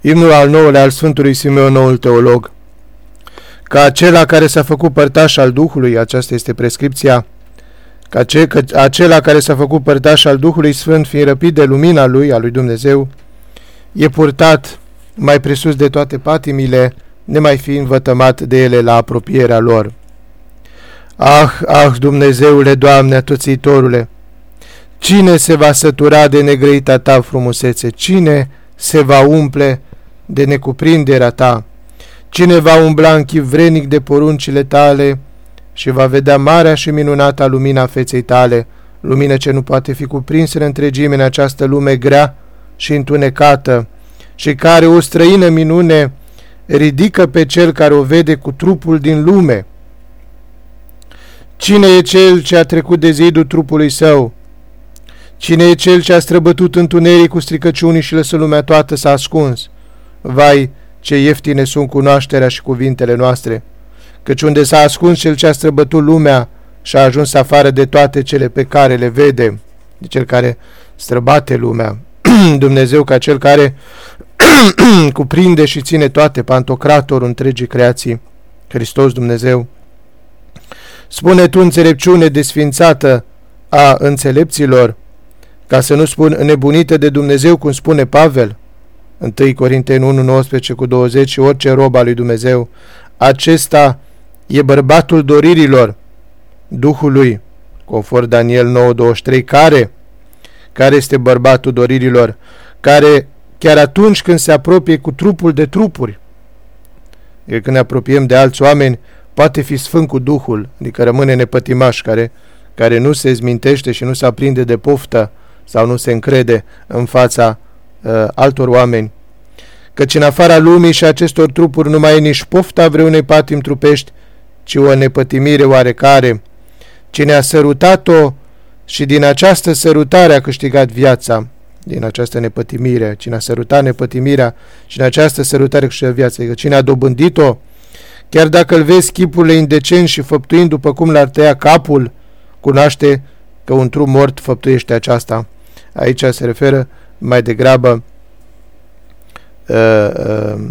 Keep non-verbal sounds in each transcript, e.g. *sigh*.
Imnul al nouălea al Sfântului Simeon, noul teolog. Ca acela care s-a făcut părtaș al Duhului, aceasta este prescripția, ca ce, că acela care s-a făcut părtaș al Duhului Sfânt, fiind răpit de lumina lui, a lui Dumnezeu, e purtat mai presus de toate patimile, nemai fiind vătămat de ele la apropierea lor. Ah, ah, Dumnezeule, Doamne, atoțitorule, cine se va sătura de negrăita ta frumusețe? Cine se va umple de necuprinderea ta? Cine va umbla în chip vrenic de poruncile tale și va vedea marea și minunata lumina feței tale, lumină ce nu poate fi cuprinsă în întregime în această lume grea și întunecată, și care o străină minune ridică pe cel care o vede cu trupul din lume. Cine e cel ce a trecut de zidul trupului său? Cine e cel ce a străbătut întuneric cu stricăciunii și lăsă lumea toată s-a ascuns? Vai, ce ieftine sunt cunoașterea și cuvintele noastre! Căci unde s-a ascuns cel ce a străbătut lumea și a ajuns afară de toate cele pe care le vede, de cel care străbate lumea, *clears throat* Dumnezeu ca cel care *clears throat* cuprinde și ține toate, pantocratorul întregii creații, Hristos Dumnezeu. Spune tu înțelepciune desfințată a înțelepților, ca să nu spun nebunită de Dumnezeu, cum spune Pavel, 1 Corinteni 1, 19 cu 20 și orice rob al lui Dumnezeu, acesta e bărbatul doririlor Duhului, conform Daniel 9, 23, care, care este bărbatul doririlor, care chiar atunci când se apropie cu trupul de trupuri, e când ne apropiem de alți oameni, poate fi sfânt cu Duhul, adică rămâne nepătimaș, care, care nu se zmintește și nu se aprinde de poftă sau nu se încrede în fața uh, altor oameni. Căci în afara lumii și acestor trupuri nu mai e nici pofta vreunei patim trupești, ci o nepătimire oarecare. Cine a sărutat-o și din această sărutare a câștigat viața, din această nepătimire, cine a sărutat nepătimirea și în această sărutare câștigat viața, adică cine a dobândit-o, chiar dacă îl vezi chipurile indecent și făptuind după cum l-ar tăia capul, cunoaște că un trup mort făptuiește aceasta. Aici se referă mai degrabă uh, uh,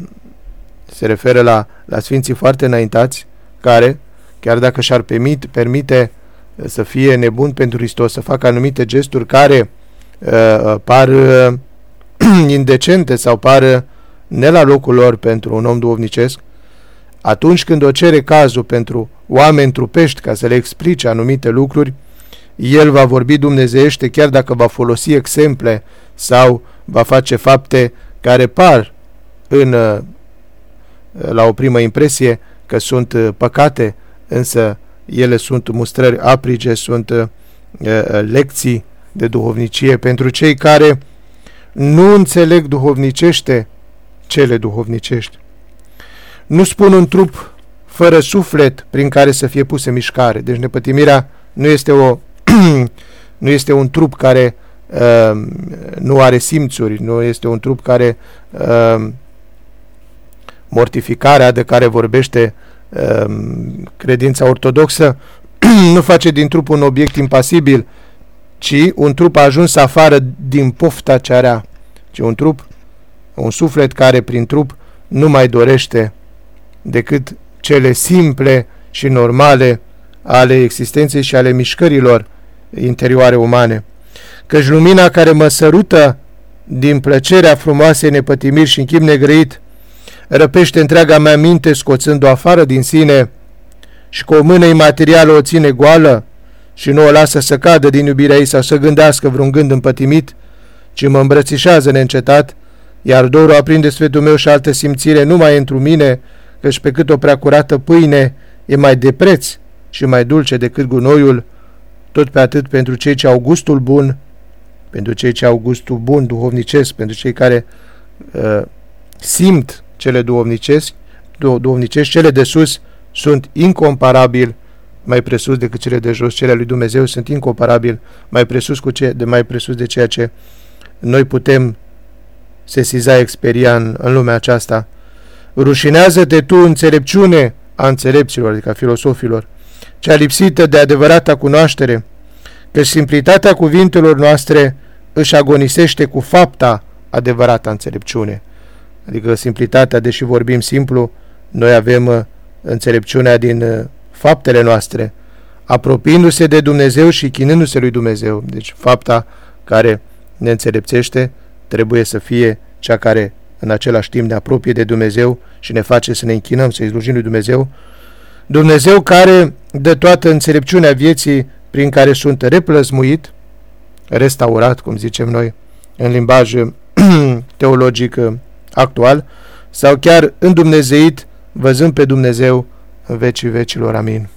se referă la, la sfinții foarte înaintați care, chiar dacă și-ar permite, permite să fie nebun pentru Hristos, să facă anumite gesturi care uh, par uh, *clears throat* indecente sau par uh, ne la locul lor pentru un om duhovnicesc, atunci când o cere cazul pentru oameni trupești ca să le explice anumite lucruri, el va vorbi dumnezeiește chiar dacă va folosi exemple sau va face fapte care par în, uh, la o primă impresie că sunt uh, păcate, însă ele sunt mustrări aprige, sunt uh, lecții de duhovnicie pentru cei care nu înțeleg duhovnicește cele duhovnicești. Nu spun un trup fără suflet prin care să fie puse mișcare. Deci nepătimirea nu este, o, *clears throat* nu este un trup care uh, nu are simțuri, nu este un trup care uh, mortificarea de care vorbește uh, credința ortodoxă *clears throat* nu face din trup un obiect impasibil, ci un trup a ajuns afară din pofta ce are, ci un trup, un suflet care prin trup nu mai dorește decât cele simple și normale ale existenței și ale mișcărilor interioare umane. Căci lumina care mă sărută din plăcerea frumoasei nepătimiri și în chip negrăit, răpește întreaga mea minte scoțând-o afară din sine și cu o mână imaterială o ține goală și nu o lasă să cadă din iubirea ei sau să gândească vreun gând împătimit, ci mă îmbrățișează neîncetat, iar dorul aprinde sfetul meu și alte simțire numai într mine, căci pe cât o prea curată pâine e mai de preț și mai dulce decât gunoiul, tot pe atât pentru cei ce au gustul bun, pentru cei ce au gustul bun duhovnicesc, pentru cei care uh, simt cele duhovnicești, du duhovnicești, cele de sus sunt incomparabil mai presus decât cele de jos, cele lui Dumnezeu sunt incomparabil mai presus, cu ce, de mai presus de ceea ce noi putem sesiza experia în, în lumea aceasta. Rușinează-te tu înțelepciune a înțelepților, adică a filosofilor, cea lipsită de adevărata cunoaștere, că simplitatea cuvintelor noastre își agonisește cu fapta adevărata înțelepciune. adică simplitatea, deși vorbim simplu, noi avem uh, înțelepciunea din uh, faptele noastre, apropiindu-se de Dumnezeu și chinându-se lui Dumnezeu. Deci fapta care ne înțelepțește trebuie să fie cea care în același timp ne apropie de Dumnezeu și ne face să ne închinăm, să-i slujim lui Dumnezeu. Dumnezeu care dă toată înțelepciunea vieții prin care sunt replăzmuit, restaurat, cum zicem noi, în limbaj *clears throat* teologic uh, actual, sau chiar îndumnezeit, văzând pe Dumnezeu în vecii vecilor. Amin.